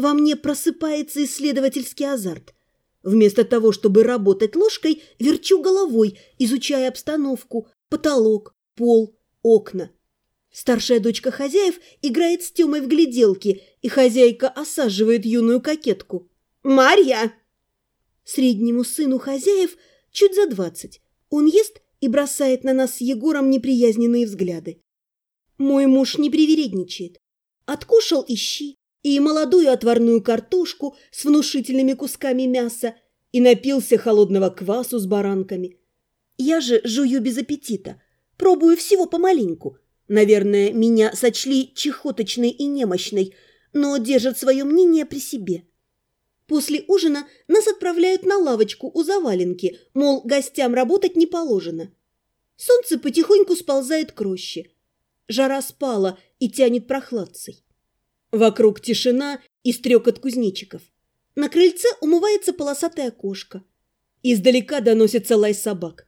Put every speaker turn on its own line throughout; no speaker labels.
во мне просыпается исследовательский азарт. Вместо того, чтобы работать ложкой, верчу головой, изучая обстановку, потолок, пол, окна. Старшая дочка хозяев играет с Тёмой в гляделки, и хозяйка осаживает юную кокетку. «Марья!» Среднему сыну хозяев чуть за двадцать. Он ест и бросает на нас с Егором неприязненные взгляды. Мой муж не привередничает. Откушал ищи, и молодую отварную картошку с внушительными кусками мяса, и напился холодного квасу с баранками. Я же жую без аппетита, пробую всего помаленьку. Наверное, меня сочли чехоточной и немощной, но держат свое мнение при себе. После ужина нас отправляют на лавочку у заваленки, мол, гостям работать не положено. Солнце потихоньку сползает к роще. Жара спала и тянет прохладцей. Вокруг тишина и стрекот кузнечиков. На крыльце умывается полосатое окошко. Издалека доносится лай собак.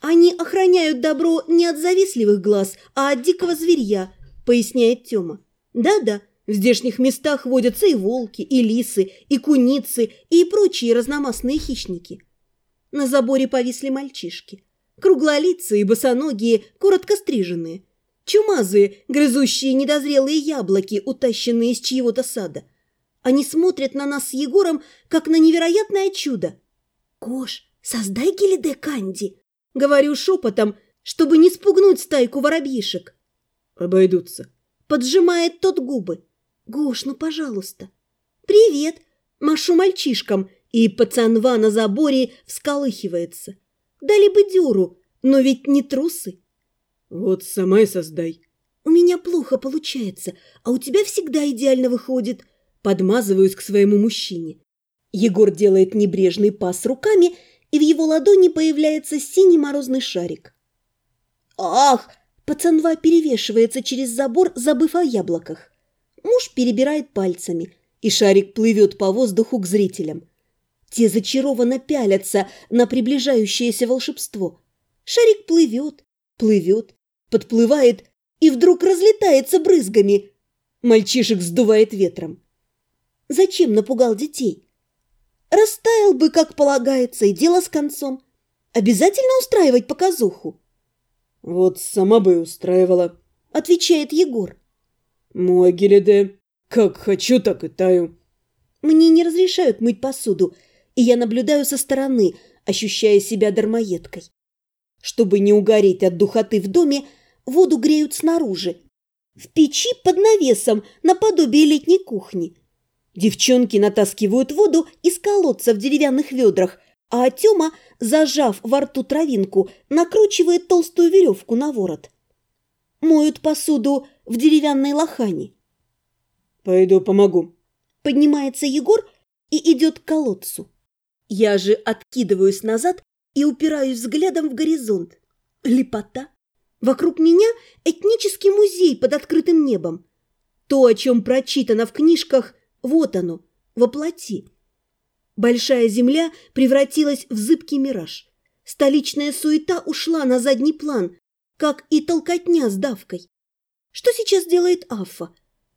Они охраняют добро не от завистливых глаз, а от дикого зверья, поясняет Тёма. Да-да, в здешних местах водятся и волки, и лисы, и куницы, и прочие разномастные хищники. На заборе повисли мальчишки. Круглолицые босоногие, коротко стриженные – Чумазые, грызущие недозрелые яблоки, утащенные из чьего-то сада. Они смотрят на нас с Егором, как на невероятное чудо. «Кош, создай гелиде канди!» — говорю шепотом, чтобы не спугнуть стайку воробьишек.
«Обойдутся», —
поджимает тот губы. «Гош, ну, пожалуйста». «Привет!» — машу мальчишкам, и пацанва на заборе всколыхивается. Дали бы дюру, но ведь не трусы.
Вот сама и создай.
У меня плохо получается, а у тебя всегда идеально выходит. Подмазываюсь к своему мужчине. Егор делает небрежный пас руками, и в его ладони появляется синий морозный шарик. «Ах!» – пацанва перевешивается через забор, забыв о яблоках. Муж перебирает пальцами, и шарик плывет по воздуху к зрителям. Те зачарованно пялятся на приближающееся волшебство. Шарик плывет, плывет, подплывает и вдруг разлетается брызгами. Мальчишек сдувает ветром. Зачем напугал детей? Растаял бы, как полагается, и дело с концом. Обязательно устраивать показуху?
Вот сама бы устраивала,
отвечает Егор.
Мой Гелиде, как хочу, так и таю.
Мне не разрешают мыть посуду, и я наблюдаю со стороны, ощущая себя дармоедкой. Чтобы не угореть от духоты в доме, воду греют снаружи. В печи под навесом, наподобие летней кухни. Девчонки натаскивают воду из колодца в деревянных ведрах, а Тёма, зажав во рту травинку, накручивает толстую веревку на ворот. Моют посуду в деревянной лохане.
«Пойду помогу».
Поднимается Егор и идет к колодцу. Я же откидываюсь назад и упираюсь взглядом в горизонт. Лепота. Вокруг меня этнический музей под открытым небом. То, о чем прочитано в книжках, вот оно, воплоти. Большая земля превратилась в зыбкий мираж. Столичная суета ушла на задний план, как и толкотня с давкой. Что сейчас делает Афа?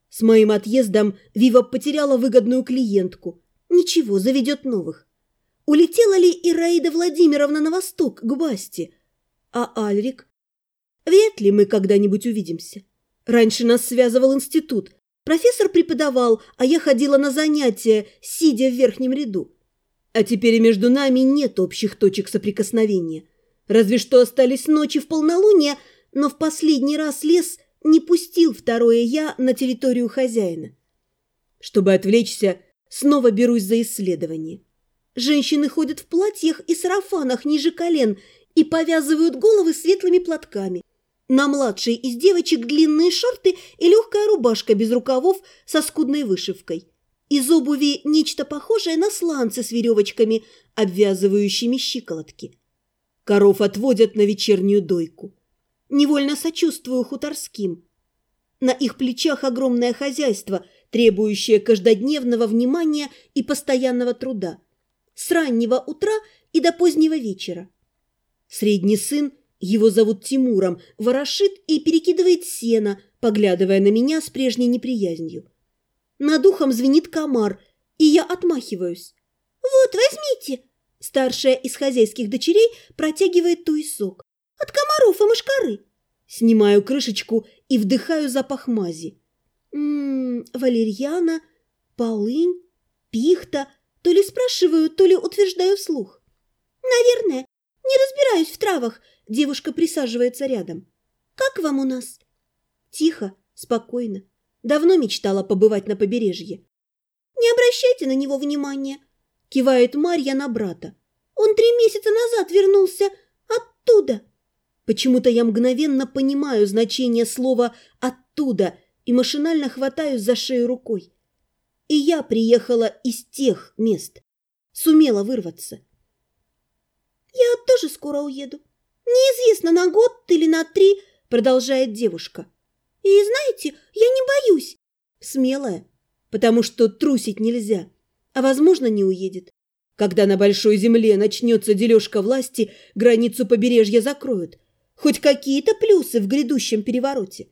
С моим отъездом Вива потеряла выгодную клиентку. Ничего, заведет новых. Улетела ли Ираида Владимировна на восток, к Басте? А Альрик? Вряд ли мы когда-нибудь увидимся. Раньше нас связывал институт. Профессор преподавал, а я ходила на занятия, сидя в верхнем ряду. А теперь между нами нет общих точек соприкосновения. Разве что остались ночи в полнолуние, но в последний раз лес не пустил второе «я» на территорию хозяина. Чтобы отвлечься, снова берусь за исследование. Женщины ходят в платьях и сарафанах ниже колен и повязывают головы светлыми платками. На младшей из девочек длинные шорты и легкая рубашка без рукавов со скудной вышивкой. Из обуви нечто похожее на сланцы с веревочками, обвязывающими щиколотки. Коров отводят на вечернюю дойку. Невольно сочувствую хуторским. На их плечах огромное хозяйство, требующее каждодневного внимания и постоянного труда с раннего утра и до позднего вечера. Средний сын, его зовут Тимуром, ворошит и перекидывает сено, поглядывая на меня с прежней неприязнью. Над ухом звенит комар, и я отмахиваюсь. «Вот, возьмите!» Старшая из хозяйских дочерей протягивает туесок. «От комаров и мышкары!» Снимаю крышечку и вдыхаю запах мази. Ммм, валерьяна, полынь, пихта. То ли спрашиваю, то ли утверждаю вслух. «Наверное. Не разбираюсь в травах», – девушка присаживается рядом. «Как вам у нас?» Тихо, спокойно. Давно мечтала побывать на побережье. «Не обращайте на него внимания», – кивает Марья на брата. «Он три месяца назад вернулся оттуда». Почему-то я мгновенно понимаю значение слова «оттуда» и машинально хватаюсь за шею рукой. И я приехала из тех мест. Сумела вырваться. «Я тоже скоро уеду. Неизвестно, на год или на три», — продолжает девушка. «И знаете, я не боюсь». Смелая, потому что трусить нельзя, а, возможно, не уедет. Когда на большой земле начнется дележка власти, границу побережья закроют. Хоть какие-то плюсы в грядущем перевороте.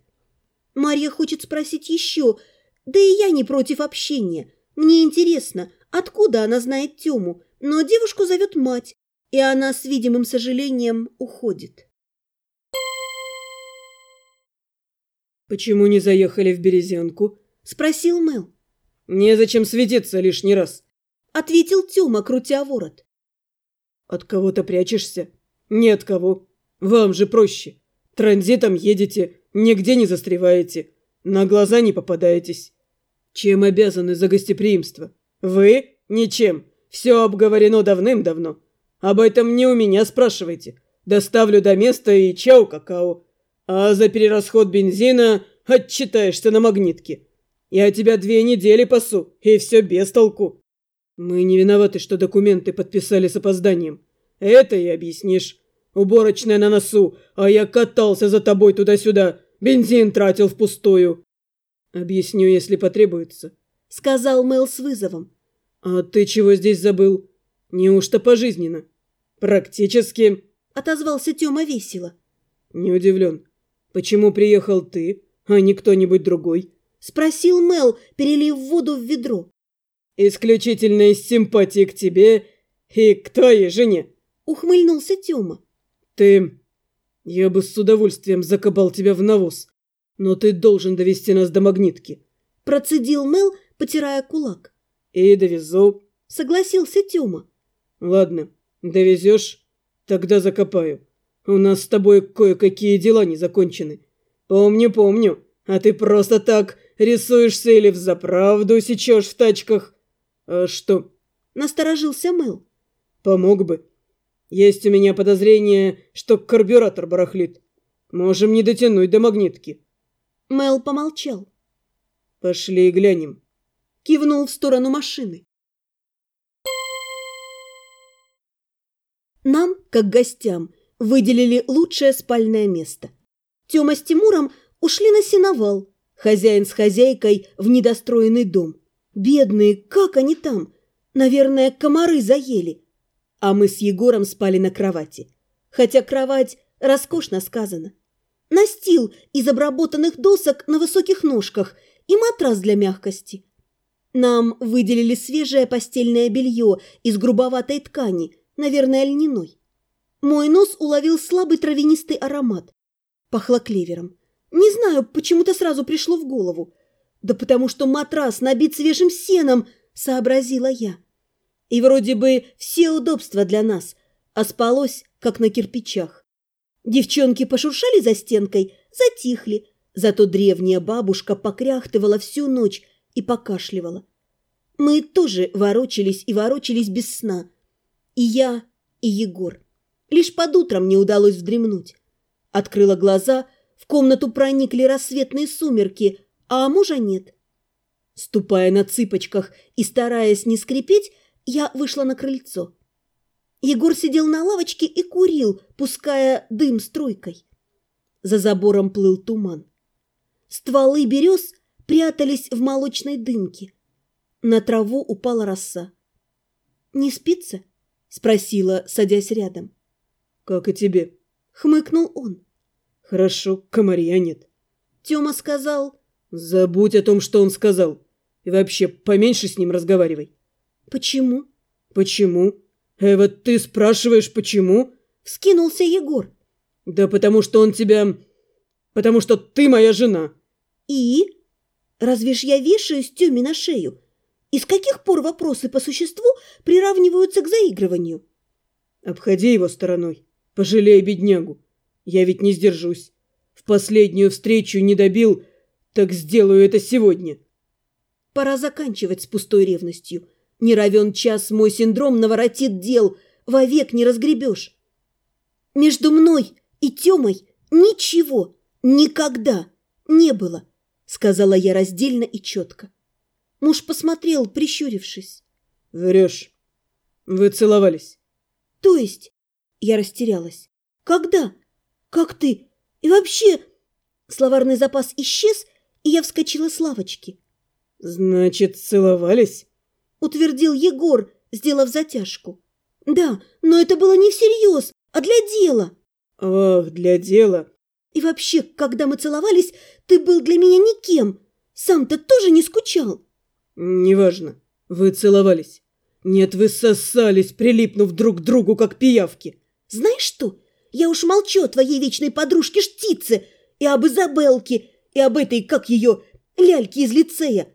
Марья хочет спросить еще, да и я не против общения. Мне интересно, откуда она знает Тему, но девушку зовет мать, и она с видимым сожалением уходит.
«Почему не заехали в Березенку?»
– спросил Мэл.
«Незачем светиться лишний раз», –
ответил Тёма, крутя ворот.
«От кого-то прячешься?» «Нет кого. Вам же проще. Транзитом едете, нигде не застреваете, на глаза не попадаетесь. Чем обязаны за гостеприимство? Вы? Ничем. Все обговорено давным-давно. Об этом не у меня спрашивайте. Доставлю до места и чау-какао. А за перерасход бензина отчитаешься на магнитке. Я тебя две недели пасу, и все без толку. Мы не виноваты, что документы подписали с опозданием. Это и объяснишь. Уборочная на носу, а я катался за тобой туда-сюда. Бензин тратил впустую. Объясню, если потребуется.
Сказал Мэл с вызовом.
А ты чего здесь забыл? Неужто пожизненно? «Практически», — отозвался Тёма весело. «Не удивлен. Почему приехал ты, а не кто-нибудь другой?»
— спросил Мел, перелив воду в ведро.
«Исключительно из симпатии к тебе и к твоей жене», —
ухмыльнулся Тёма.
«Ты... Я бы с удовольствием закопал тебя в навоз, но ты должен довести нас до магнитки», —
процедил Мел, потирая кулак.
«И довезу», —
согласился Тёма.
«Ладно, Довезешь? Тогда закопаю. У нас с тобой кое-какие дела не закончены. Помню, помню. А ты просто так рисуешься или взаправду сечешь в тачках? А что?
Насторожился Мэл.
Помог бы. Есть у меня подозрение, что карбюратор барахлит. Можем не дотянуть до магнитки.
Мэл помолчал.
Пошли глянем.
Кивнул в сторону машины. Нам, как гостям, выделили лучшее спальное место. Тёма с Тимуром ушли на сеновал, хозяин с хозяйкой в недостроенный дом. Бедные, как они там? Наверное, комары заели. А мы с Егором спали на кровати. Хотя кровать роскошно сказано. Настил из обработанных досок на высоких ножках и матрас для мягкости. Нам выделили свежее постельное белье из грубоватой ткани – наверное, льняной. Мой нос уловил слабый травянистый аромат. Пахло клевером. Не знаю, почему-то сразу пришло в голову. Да потому что матрас набит свежим сеном, сообразила я. И вроде бы все удобства для нас, а спалось, как на кирпичах. Девчонки пошуршали за стенкой, затихли, зато древняя бабушка покряхтывала всю ночь и покашливала. Мы тоже ворочались и ворочались без сна, и я, и Егор. Лишь под утром мне удалось вдремнуть. Открыла глаза, в комнату проникли рассветные сумерки, а мужа нет. Ступая на цыпочках и стараясь не скрипеть, я вышла на крыльцо. Егор сидел на лавочке и курил, пуская дым струйкой. За забором плыл туман. Стволы берез прятались в молочной дымке. На траву упала роса. «Не спится?» Спросила, садясь рядом.
«Как и тебе?»
Хмыкнул он.
«Хорошо, комарья нет».
Тёма сказал...
«Забудь о том, что он сказал. И вообще, поменьше с ним разговаривай.
Почему?
Почему? Эва, ты спрашиваешь, почему?
Вскинулся Егор.
Да потому что он тебя... Потому что ты моя жена.
И? Разве ж я вешаюсь Тёме на шею? И с каких пор вопросы по существу приравниваются к заигрыванию?
Обходи его стороной. Пожалей беднягу. Я ведь не сдержусь. В последнюю встречу не добил, так сделаю это сегодня.
Пора заканчивать с пустой ревностью. Не равен час мой синдром наворотит дел, вовек не разгребешь. Между мной и Тёмой ничего, никогда не было, сказала я раздельно и четко. Муж посмотрел, прищурившись.
Врешь. Вы целовались.
То есть? Я растерялась. Когда? Как ты? И вообще... Словарный запас исчез, и я вскочила с лавочки.
«Значит, целовались?»
– утвердил Егор, сделав затяжку. «Да, но это было не всерьез, а для дела».
«Ах, для дела».
«И вообще, когда мы целовались, ты был для меня никем. Сам-то тоже не скучал».
«Неважно. Вы целовались. Нет, вы сосались, прилипнув друг к другу, как пиявки».
«Знаешь что? Я уж молчу о твоей вечной подружке Штице и об Изабелке, и об этой, как ее, ляльке из лицея.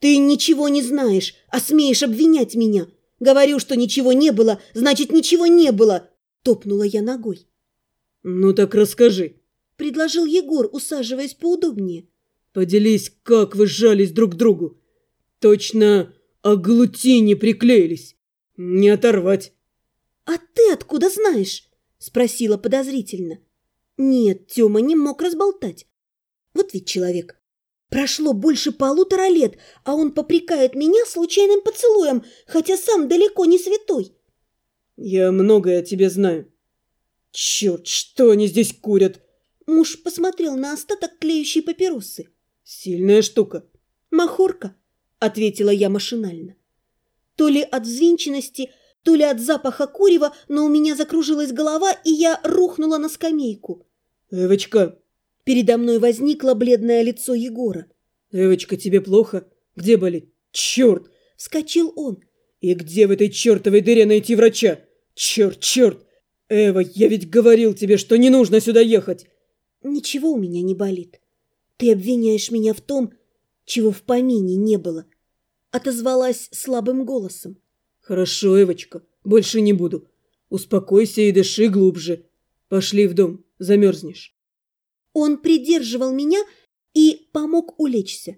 Ты ничего не знаешь, а смеешь обвинять меня. Говорю, что ничего не было, значит, ничего не было. Топнула я ногой.
Ну так расскажи,
предложил Егор, усаживаясь поудобнее.
Поделись, как вы сжались друг к другу. Точно оглути приклеились. Не оторвать.
А ты откуда знаешь? Спросила подозрительно. Нет, Тёма не мог разболтать. Вот ведь человек. Прошло больше полутора лет, а он попрекает меня случайным поцелуем, хотя сам далеко не святой.
Я многое о тебе знаю. Черт, что они здесь курят?
Муж посмотрел на остаток клеющей папиросы.
Сильная штука.
Махорка, ответила я машинально. То ли от взвинченности, то ли от запаха курева, но у меня закружилась голова, и я рухнула на скамейку.
«Эвочка,
Передо мной возникло бледное лицо Егора.
«Эвочка, тебе плохо? Где болит? Черт!»
– вскочил он.
«И где в этой чертовой дыре найти врача? Черт, черт! Эва, я ведь говорил тебе, что не нужно сюда ехать!»
«Ничего у меня не болит. Ты обвиняешь меня в том, чего в помине не было», – отозвалась слабым голосом.
«Хорошо, Эвочка, больше не буду. Успокойся и дыши глубже. Пошли в дом, замерзнешь».
Он придерживал меня и помог улечься.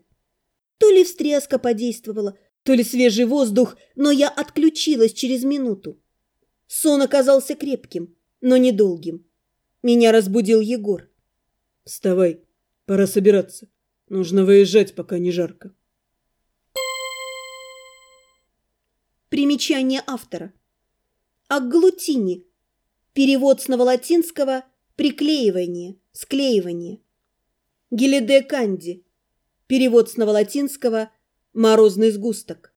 То ли встряска подействовала, то ли свежий воздух, но я отключилась через минуту. Сон оказался крепким, но недолгим. Меня разбудил Егор.
«Вставай, пора собираться. Нужно выезжать, пока не жарко».
Примечание автора. Агглутини. Перевод с новолатинского «приклеивание» склеивание. Гелиде канди. Перевод с новолатинского «морозный сгусток».